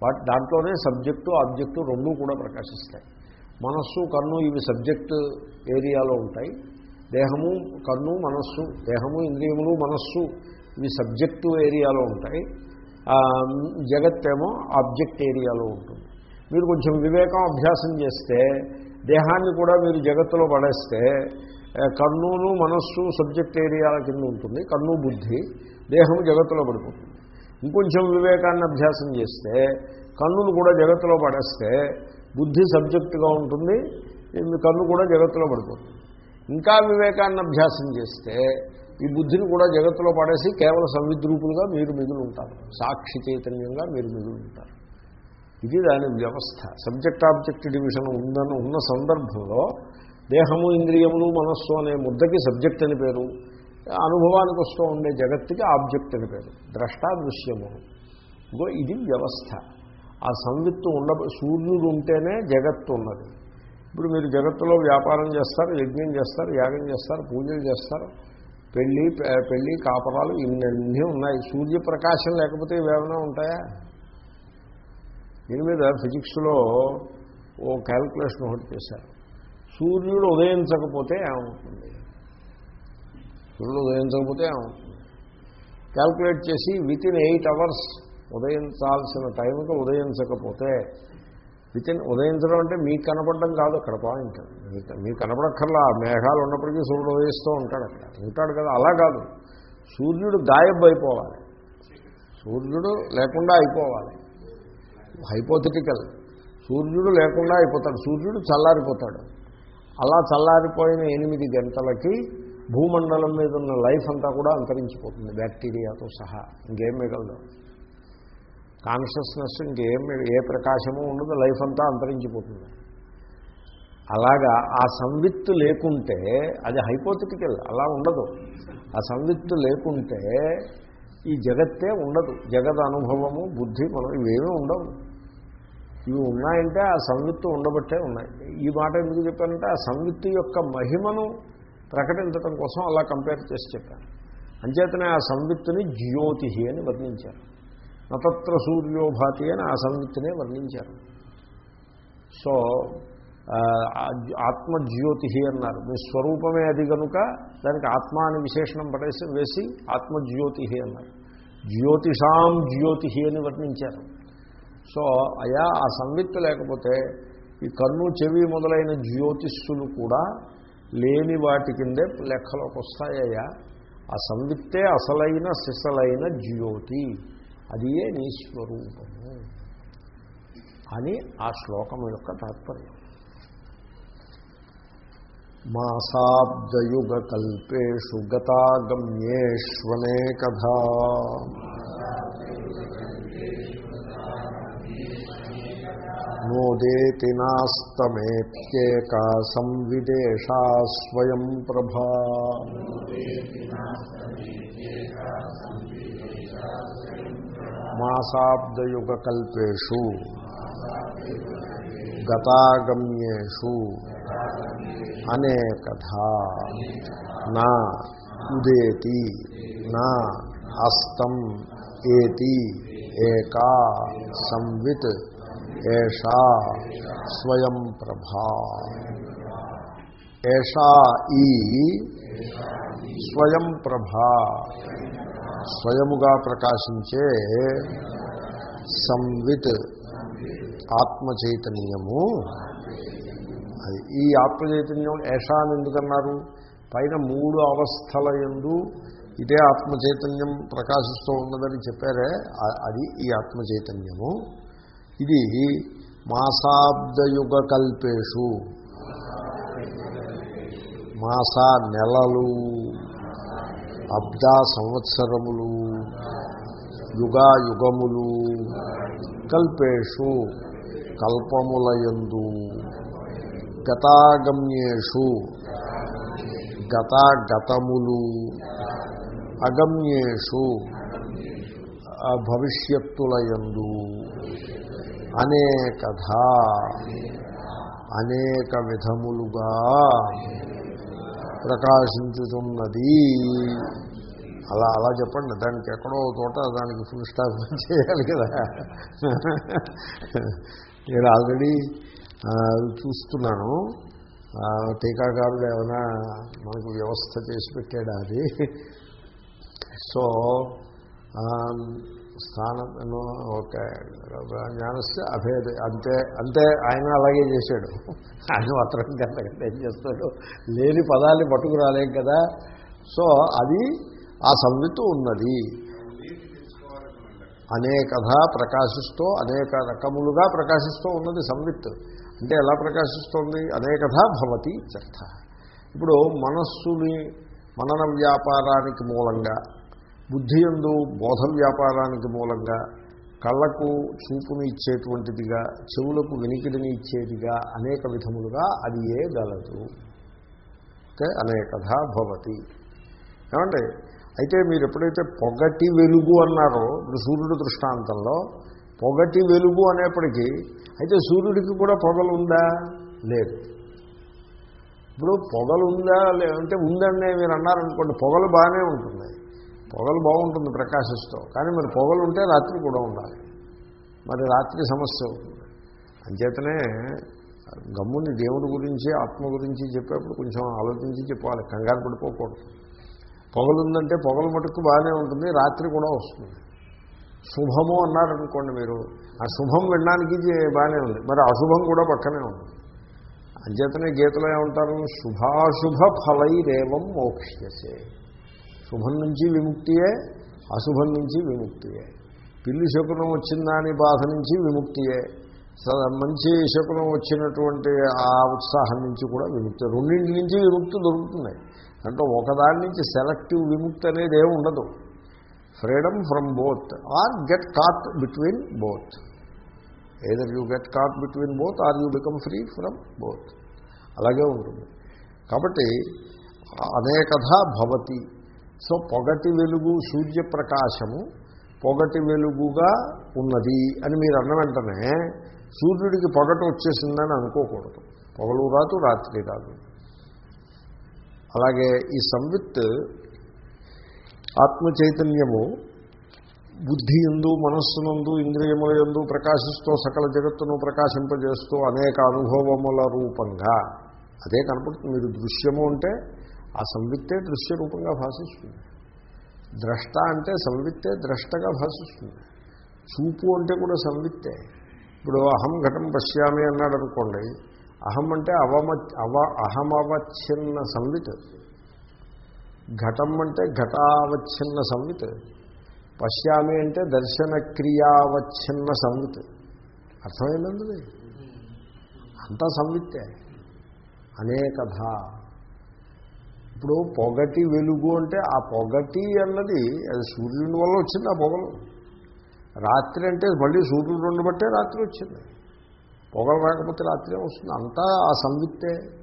వాటి దాంట్లోనే సబ్జెక్టు ఆబ్జెక్టు రెండూ కూడా ప్రకాశిస్తాయి. మనస్సు కన్ను ఇవి సబ్జెక్టు ఏరియాలో ఉంటాయి. దేహము కన్ను మనస్సు దేహము ఇంద్రియములు మనస్సు ఇవి సబ్జెక్టు ఏరియాలో ఉంటాయి. ఆ, జగత్తేమో ఆబ్జెక్ట్ ఏరియాలో ఉంటుంది. మీరు కొంచెం వివేకం అభ్యాసం చేస్తే దేహాన్ని కూడా మీరు జగత్తులో పడేస్తే కన్నును మనస్సు సబ్జెక్ట్ ఏరియాల కింద ఉంటుంది కన్ను బుద్ధి దేహం జగత్తులో పడిపోతుంది. ఇంకొంచెం వివేకాన్ని అభ్యాసం చేస్తే కన్నును కూడా జగత్తులో పడేస్తే బుద్ధి సబ్జెక్టుగా ఉంటుంది కన్ను కూడా జగత్తులో పడిపోతుంది. ఇంకా వివేకాన్ని అభ్యాసం చేస్తే ఈ బుద్ధిని కూడా జగత్తులో పడేసి కేవలం సంవిద్రూపులుగా మీరు మిగులు ఉంటారు. సాక్షి చైతన్యంగా మీరు మిగులు ఉంటారు. ఇది దాని వ్యవస్థ. సబ్జెక్ట్ ఆబ్జెక్ట్ డివిజన్ ఉందని ఉన్న సందర్భంలో దేహము ఇంద్రియములు మనస్సు అనే ముద్దకి సబ్జెక్ట్ అని పేరు. అనుభవానికి వస్తూ ఉండే జగత్తుకి ఆబ్జెక్ట్ అని పేరు. ద్రష్టా దృశ్యము. ఇది వ్యవస్థ. ఆ సంవిత్తు ఉండ సూర్యుడు ఉంటేనే జగత్తు ఉన్నది. ఇప్పుడు మీరు జగత్తులో వ్యాపారం చేస్తారు యజ్ఞం చేస్తారు యాగం చేస్తారు పూజలు చేస్తారు. పెళ్ళి పెళ్ళి కాపరాలు ఇవన్నీ ఉన్నాయి. సూర్యప్రకాశం లేకపోతే ఇవేమైనా ఉంటాయా? దీని మీద ఫిజిక్స్లో ఓ క్యాల్కులేషన్ ఒకటి చేశారు. సూర్యుడు ఉదయించకపోతే ఏమవుతుంది? సూర్యుడు ఉదయించకపోతే ఏమవుతుంది? క్యాల్కులేట్ చేసి విత్ ఇన్ ఎయిట్ అవర్స్ ఉదయించాల్సిన టైంకి ఉదయించకపోతే విత్ ఇన్ ఉదయించడం అంటే మీకు కనపడడం కాదు అక్కడ పాయింట్. మీకు కనపడక్కర్లా. మేఘాలు ఉన్నప్పటికీ సూర్యుడు ఉదయిస్తూ ఉంటాడు అక్కడ. ఉంటాడు కదా. అలా కాదు. సూర్యుడు గాయబ్ అయిపోవాలి. సూర్యుడు లేకుండా అయిపోవాలి. హైపోథెటికల్ సూర్యుడు లేకుండా అయిపోతాడు. సూర్యుడు చల్లారిపోతాడు. అలా చల్లారిపోయిన ఎనిమిది గంటలకి భూమండలం మీద ఉన్న లైఫ్ అంతా కూడా అంతరించిపోతుంది. బ్యాక్టీరియాతో సహా. ఇంకేం మిగలదు. కాన్షియస్నెస్ ఇంకేం ఏ ప్రకాశము ఉండదు. లైఫ్ అంతా అంతరించిపోతుంది. అలాగా ఆ సంవిత్తు లేకుంటే అది హైపోతిటికల్ అలా ఉండదు. ఆ సంవిత్తు లేకుంటే ఈ జగత్తే ఉండదు. జగత్ అనుభవము బుద్ధి మనం ఇవేమీ ఉండవు. ఇవి ఉన్నాయంటే ఆ సంవిత్తు ఉండబట్టే ఉన్నాయి. ఈ మాట ఎందుకు చెప్పానంటే ఆ సంవిత్తు యొక్క మహిమను ప్రకటించడం కోసం అలా కంపేర్ చేసి చెప్పాను అంచేతనే ఆ సంవిత్తుని జ్యోతి అని వర్ణించారు. నతత్ర సూర్యోభాతి అని ఆ సంవిత్తునే వర్ణించారు. సో ఆత్మజ్యోతి అన్నారు. మీ స్వరూపమే అది కనుక దానికి ఆత్మ అని విశేషణం పడేసి వేసి ఆత్మజ్యోతి అన్నారు. జ్యోతిషాం జ్యోతి అని వర్ణించారు. సో అయా ఆ సంవిత్తు లేకపోతే ఈ కన్ను చెవి మొదలైన జ్యోతిష్సులు కూడా లేని వాటి కిందే లెక్కలోకి వస్తాయ్యా ఆ సంవిత్తే అసలైన సిసలైన జ్యోతి. అదియే నీ స్వరూపము అని ఆ శ్లోకం యొక్క తాత్పర్యం. మాసాబ్దయుగకల్పేషు గతాగమ్యేష్వనేకధా. నోదేతి నాస్తమేత్యేకా సంవిదేశా స్వయం ప్రభా. మాసాబ్దయుగకల్పేషు గతాగమ్యేషు అనే కథ. నా ఉదేతి నా హస్తం ఏతి ఏకా సంవిత్ ఏషా స్వయం ప్రభా. ఏషా ఈ స్వయం ప్రభా స్వయముగా ప్రకాశించే సంవిత్ ఆత్మ చైతన్యము అది. ఈ ఆత్మ చైతన్యం ఏషా అని ఎందుకన్నారు? పైన మూడు అవస్థల ఎందు ఇదే ఆత్మ చైతన్యం ప్రకాశిస్తూ ఉన్నదని చెప్పారే. అది ఈ ఆత్మ చైతన్యము ఇది మాసాబ్దయుగ కల్పేషు మాసా నెలలు అబ్దా సంవత్సరములు యుగా యుగములు కల్పేషు కల్పములయందు గతాగమ్యేషు. గతాగతములు. అగమ్యేషు. భవిష్యత్తులయందు అనేకథ అనేక విధములుగా ప్రకాశించుతున్నది. అలా అలా చెప్పండి. దానికి ఎక్కడో తోట దానికి ఫుల్ స్టాప్ చేయాలి కదా. నేను ఆల్రెడీ చూస్తున్నాను. టీకాకారులు టీకాకారుడు ఏమైనా మనకు వ్యవస్థ చేసి పెట్టాడా అది? సో స్థానం ఓకే. జ్ఞానస్య అభేద అంతే అంతే ఆయన అలాగే చేశాడు. ఆయన మాత్రం కంటే ఏం చేస్తాడు? లేని పదాన్ని పట్టుకురాలేం కదా? సో అది ఆ సంవిత్తు ఉన్నది. అనేకథ ప్రకాశిస్తూ అనేక రకములుగా ప్రకాశిస్తూ ఉన్నది సంవిత్. అంటే ఎలా ప్రకాశిస్తోంది? అనేకథ భవతి చర్థ ఇప్పుడు మనస్సుని మనన వ్యాపారానికి మూలంగా బుద్ధి ఎందు బోధ వ్యాపారానికి మూలంగా కళ్ళకు చూపుని ఇచ్చేటువంటిదిగా చెవులకు వినికిడిని ఇచ్చేదిగా అనేక విధములుగా అది ఏ గలదు అనేకథ భవతి. ఏమండి అయితే మీరు ఎప్పుడైతే పొగటి వెలుగు అన్నారో సూర్యుడు దృష్టాంతంలో పొగటి వెలుగు అనేప్పటికీ అయితే సూర్యుడికి కూడా పొగలు ఉందా లేదు. ఇప్పుడు పొగలు ఉందా లేదంటే ఉందండి మీరు అన్నారనుకోండి పొగలు బాగానే ఉంటుంది పొగలు బాగుంటుంది ప్రకాశిస్తూ కానీ మరి పొగలు ఉంటే రాత్రి కూడా ఉండాలి. మరి రాత్రి సమస్య అవుతుంది. అంచేతనే గమ్ముని దేవుడి గురించి ఆత్మ గురించి చెప్పేప్పుడు కొంచెం ఆలోచించి చెప్పాలి. కంగారు పడిపోకూడదు. పొగలుందంటే పొగలు మటుకు బాగానే ఉంటుంది రాత్రి కూడా వస్తుంది. శుభము అన్నారనుకోండి మీరు. ఆ శుభం వినడానికి బాగానే ఉంది. మరి అశుభం కూడా పక్కనే ఉంది. అంచేతనే గీతలో ఏమంటారు? శుభాశుభ ఫలైరేవం మోక్ష్యసే. శుభం నుంచి విముక్తియే అశుభం నుంచి విముక్తియే. పిల్లి శకునం వచ్చిందా అని బాధ నుంచి విముక్తియే. స- మంచి శకునం వచ్చినటువంటి ఆ ఉత్సాహం నుంచి కూడా విముక్తి. రెండింటి నుంచి విముక్తి దొరుకుతుంది. అంటే ఒకదాని నుంచి సెలెక్టివ్ విముక్తి అనేది ఏమి ఉండదు. Freedom from both or get caught between both either you get caught between both or you become free from both అలాగే ఉంటుంది. కాబట్టి అనేకథ భవతి. సో పొగటి వెలుగు సూర్యప్రకాశము పొగటి వెలుగుగా ఉన్నది అని మీరు అన్న వెంటనే సూర్యుడికి పొగట వచ్చేసిందని అనుకోకూడదు. పొగలు రాదు రాత్రి రాదు. అలాగే ఈ సంవిత్ ఆత్మ చైతన్యము బుద్ధి ఎందు మనస్సునందు ఇంద్రియముల ఎందు ప్రకాశిస్తూ సకల జగత్తును ప్రకాశింపజేస్తూ అనేక అనుభవముల రూపంగా. అదే కనపడుతుంది. మీరు దృశ్యము అంటే ఆ సంవిత్తే దృశ్య రూపంగా భాషిస్తుంది. ద్రష్ట అంటే సంవిత్తే ద్రష్టగా భాషిస్తుంది. చూపు అంటే కూడా సంవిత్తే. ఇప్పుడు అహం ఘటం పశ్యామి అన్నాడు అనుకోండి అహం అంటే అవమ అవ అహమవచ్ఛిన్న సంవిత్. ఘటం అంటే ఘటావచ్ఛిన్న సంవిత్. పశ్యామి అంటే దర్శన క్రియావచ్ఛిన్న సంవిత్. అర్థమైందండి? అంతా సంవిత్తే. అనేకథ ఇప్పుడు పొగటి వెలుగు అంటే ఆ పొగటి అన్నది అది సూర్యుని వల్ల వచ్చింది ఆ పొగలు. రాత్రి అంటే మళ్ళీ సూర్యుడు బట్టే రాత్రి వచ్చింది. పొగలు రాకపోతే రాత్రి వస్తుంది? అంతా ఆ సంవిత్తే.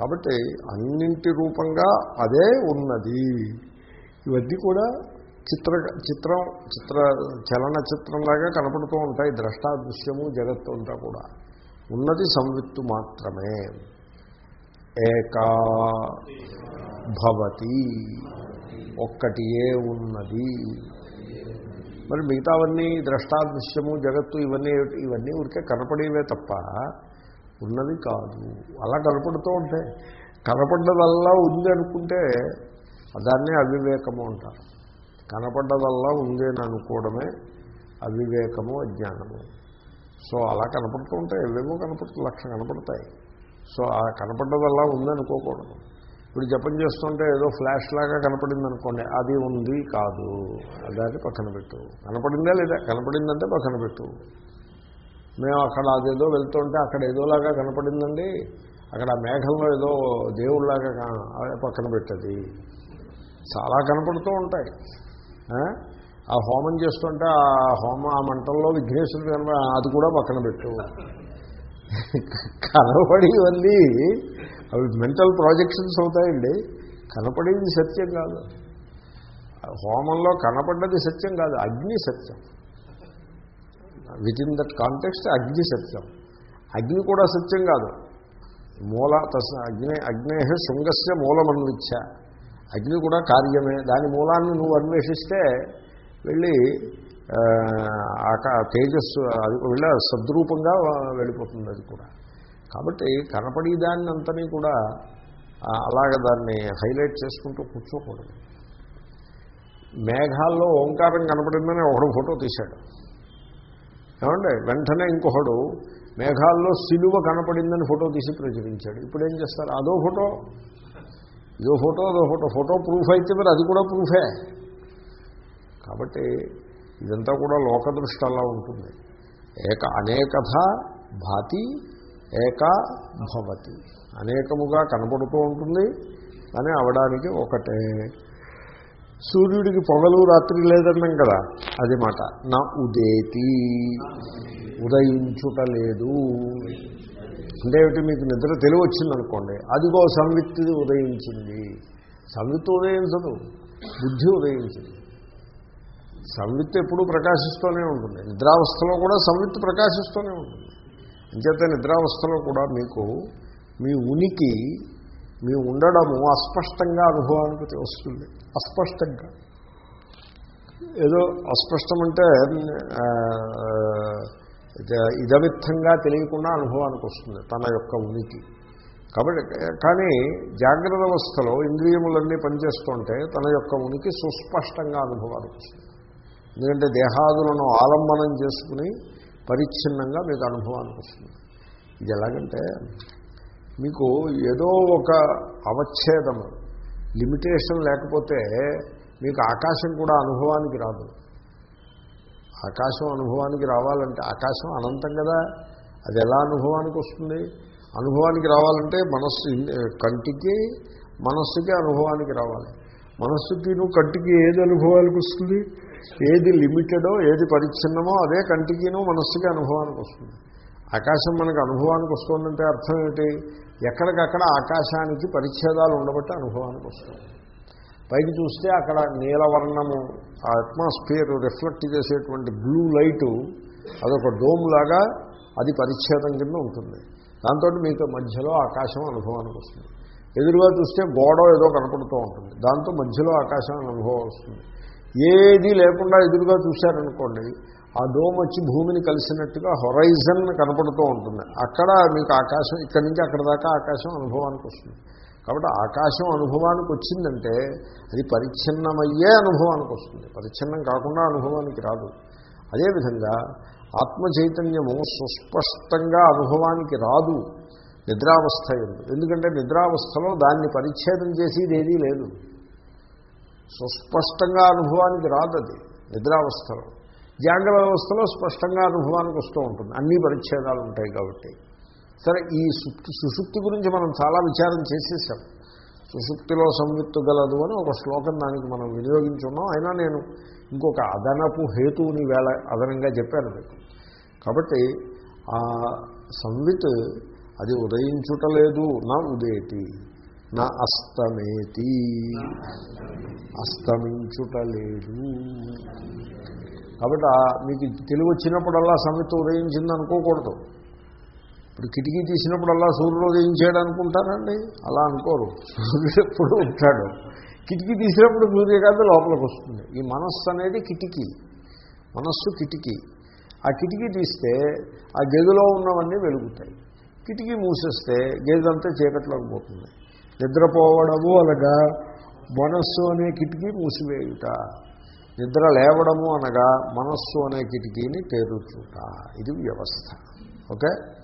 కాబట్టి అన్నింటి రూపంగా అదే ఉన్నది. ఇవన్నీ కూడా చిత్ర చిత్రం చిత్ర చలన చిత్రంలాగా కనపడుతూ ఉంటాయి. ద్రష్టాదృశ్యము జగత్తు అంతా కూడా. ఉన్నది సంవిత్తు మాత్రమే. ఏకా భవతి. ఒక్కటియే ఉన్నది. మరి మిగతావన్నీ ద్రష్టాదృశ్యము జగత్తు ఇవన్నీ ఇవన్నీ ఊరికే కనపడేవే తప్ప ఉన్నది కాదు. అలా కనపడుతూ ఉంటాయి కనపడ్డదల్లా ఉంది అనుకుంటే దాన్నే అవివేకము అంటారు. కనపడ్డదల్లా ఉంది అని అనుకోవడమే అవివేకము అజ్ఞానము. సో అలా కనపడుతూ ఉంటాయి ఏవేవో కనపడుతూ లక్ష కనపడతాయి. సో ఆ కనపడ్డదల్లా ఉంది అనుకోకూడదు. ఇప్పుడు జపం చేస్తుంటే ఏదో ఫ్లాష్ లాగా కనపడింది అనుకోండి అది ఉంది కాదు. దాన్ని పక్కన పెట్టు. కనపడిందా లేదా? కనపడిందంటే పక్కన పెట్టు. మేము అక్కడ అదేదో వెళ్తుంటే అక్కడ ఏదోలాగా కనపడిందండి. అక్కడ ఆ మేఘంలో ఏదో దేవుళ్ళలాగా పక్కన పెట్టది. చాలా కనపడుతూ ఉంటాయి. ఆ? హోమం చేస్తుంటే ఆ హోమ ఆ మంటల్లో విఘ్నేశ్వరుడు కనప అది కూడా పక్కన పెట్టు. కనపడివన్నీ అవి మెంటల్ ప్రాజెక్షన్స్ అవుతాయండి. కనపడేది సత్యం కాదు. హోమంలో కనపడ్డది సత్యం కాదు అగ్ని సత్యం. విత్ ఇన్ దట్ కాంటెక్స్ట్ అగ్ని సత్యం. అగ్ని కూడా సత్యం కాదు. మూల తస్ అగ్ని అగ్నే శృంగస్య మూలమన్విచ్చ అగ్ని కూడా కార్యమే. దాని మూలాన్ని నువ్వు అన్వేషిస్తే వెళ్ళి ఆ, తేజస్సు అది వెళ్ళ సద్రూపంగా వెళ్ళిపోతుంది అది కూడా. కాబట్టి కనపడి దాన్ని అంతని కూడా అలాగ దాన్ని హైలైట్ చేసుకుంటూ కూర్చోకూడదు. మేఘాల్లో ఓంకారం కనపడిందని ఒకడు ఫోటో తీశాడు. ఏమండి? వెంటనే ఇంకొకడు మేఘాల్లో సిలువ కనపడిందని ఫోటో తీసి ప్రచురించాడు. ఇప్పుడు ఏం చేస్తారు? అదో ఫోటో? ఇదో ఫోటో అదో ఫోటో. ఫోటో ప్రూఫ్ అయితే మరి అది కూడా ప్రూఫే. కాబట్టి ఇదంతా కూడా లోకదృష్టి అలా ఉంటుంది. ఏక అనేకథ భాతి ఏకా భవతి. అనేకముగా కనపడుతూ ఉంటుంది. కానీ అవడానికి ఒకటే సూర్యుడికి పొగలు రాత్రి లేదన్నాం కదా అది మాట. నా ఉదేతి ఉదయించుట లేదు. అంటే ఏమిటి మీకు నిద్ర తెలివి వచ్చిందనుకోండి అదిగో సంవిత్తి ఉదయించింది. సంవిత్తు ఉదయించదు బుద్ధి ఉదయించింది. సంవిత్తు ఎప్పుడూ ప్రకాశిస్తూనే ఉంటుంది. నిద్రావస్థలో కూడా సంవిత్తు ప్రకాశిస్తూనే ఉంటుంది. అంచేత నిద్రావస్థలో కూడా మీకు మీ ఉనికి మీ ఉండడము అస్పష్టంగా అనుభవానికి వస్తుంది. అస్పష్టంగా. ఏదో అస్పష్టం అంటే ఇదమిత్తంగా తెలియకుండా అనుభవానికి వస్తుంది తన యొక్క ఉనికి. కాబట్టి కానీ జాగ్రత్త అవస్థలో ఇంద్రియములన్నీ పనిచేస్తుంటే తన యొక్క ఉనికి సుస్పష్టంగా అనుభవానికి వస్తుంది. ఎందుకంటే దేహాదులను ఆలంబనం చేసుకుని పరిచ్ఛిన్నంగా మీకు అనుభవానికి వస్తుంది. ఇది ఎలాగంటే మీకు ఏదో ఒక అవచ్ఛేదము లిమిటేషన్ లేకపోతే మీకు ఆకాశం కూడా అనుభవానికి రాదు. ఆకాశం అనుభవానికి రావాలంటే ఆకాశం అనంతం కదా అది ఎలా అనుభవానికి వస్తుంది? అనుభవానికి రావాలంటే మనస్సు కంటికి మనస్సుకి అనుభవానికి రావాలి. మనస్సుకి నువ్వు కంటికి ఏది అనుభవానికి వస్తుంది? ఏది లిమిటెడో ఏది పరిచ్ఛిన్నమో అదే కంటికిను మనస్సుకి అనుభవానికి వస్తుంది. ఆకాశం మనకు అనుభవానికి వస్తుందంటే అర్థం ఏంటి ఎక్కడికక్కడ ఆకాశానికి పరిచ్ఛేదాలు ఉండబట్టి అనుభవానికి వస్తుంది. పైకి చూస్తే అక్కడ నీలవర్ణము ఆ అట్మాస్ఫియర్ రిఫ్లెక్ట్ చేసేటువంటి బ్లూ లైటు అదొక డోమ్ లాగా అది పరిచ్ఛేదం కింద ఉంటుంది. దాంతో మీకు మధ్యలో ఆకాశం అనుభవానికి వస్తుంది. ఎదురుగా చూస్తే గోడ ఏదో కనపడుతూ ఉంటుంది. దాంతో మధ్యలో ఆకాశం అనుభవం వస్తుంది. ఏది లేకుండా ఎదురుగా చూశారనుకోండి ఆ డోమ్ వచ్చి భూమిని కలిసినట్టుగా హొరైజన్ కనపడుతూ ఉంటుంది. అక్కడ మీకు ఆకాశం ఇక్కడి నుంచి అక్కడ దాకా ఆకాశం అనుభవానికి వస్తుంది. కాబట్టి ఆకాశం అనుభవానికి వచ్చిందంటే అది పరిచ్ఛిన్నమయ్యే అనుభవానికి వస్తుంది. పరిచ్ఛిన్నం కాకుండా అనుభవానికి రాదు. అదేవిధంగా ఆత్మ చైతన్యము సుస్పష్టంగా అనుభవానికి రాదు నిద్రావస్థ ఎందు. ఎందుకంటే నిద్రావస్థలో దాన్ని పరిచ్ఛేదం చేసేది ఏదీ లేదు. సుస్పష్టంగా అనుభవానికి రాదు అది నిద్రావస్థలో. జాగ్రత్త వ్యవస్థలో స్పష్టంగా అనుభవానికి వస్తూ ఉంటుంది. అన్ని పరిచ్ఛేదాలు ఉంటాయి కాబట్టి. సరే ఈ సుప్తి సుషుప్తి గురించి మనం చాలా విచారం చేసేసాం. సుషుప్తిలో సంయుక్తి గలదు అని ఒక శ్లోకం దానికి మనం వినియోగించున్నాం అయినా నేను ఇంకొక అదనపు హేతువుని వేళ అదనంగా చెప్పాను మీకు. కాబట్టి ఆ సంవిత్ అది ఉదయించుటలేదు నా ఉదేతి నా అస్తమేతి. అస్తమించుటలేదు కాబట్టి మీకు తెలివి వచ్చినప్పుడల్లా సమిత ఉదయించింది అనుకోకూడదు ఇప్పుడు కిటికీ తీసినప్పుడల్లా సూర్యుడు ఉదయించాడు అనుకుంటారండి అలా అనుకోరు. సూర్యుడు ఎప్పుడు ఉంటాడు. కిటికీ తీసినప్పుడు సూర్యకాంతి లోపలికి వస్తుంది ఈ మనస్సు అనేది కిటికీ. మనస్సు కిటికీ. ఆ కిటికీ తీస్తే ఆ గదిలో ఉన్నవన్నీ వెలుగుతాయి. కిటికీ మూసేస్తే గేదంతా చీకట్లోకి పోతుంది. నిద్రపోవడము అనగా మనస్సు అనే కిటికీ మూసివేయుట. నిద్ర లేవడము అనగా మనస్సు అనే కిటికీని తేరుచుట ఇది వ్యవస్థ. ఓకే?